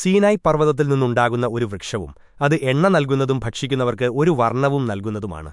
സീനായ് പർവതത്തിൽ നിന്നുണ്ടാകുന്ന ഒരു വൃക്ഷവും അത് എണ്ണ നൽകുന്നതും ഭക്ഷിക്കുന്നവർക്ക് ഒരു വർണവും നൽകുന്നതുമാണ്.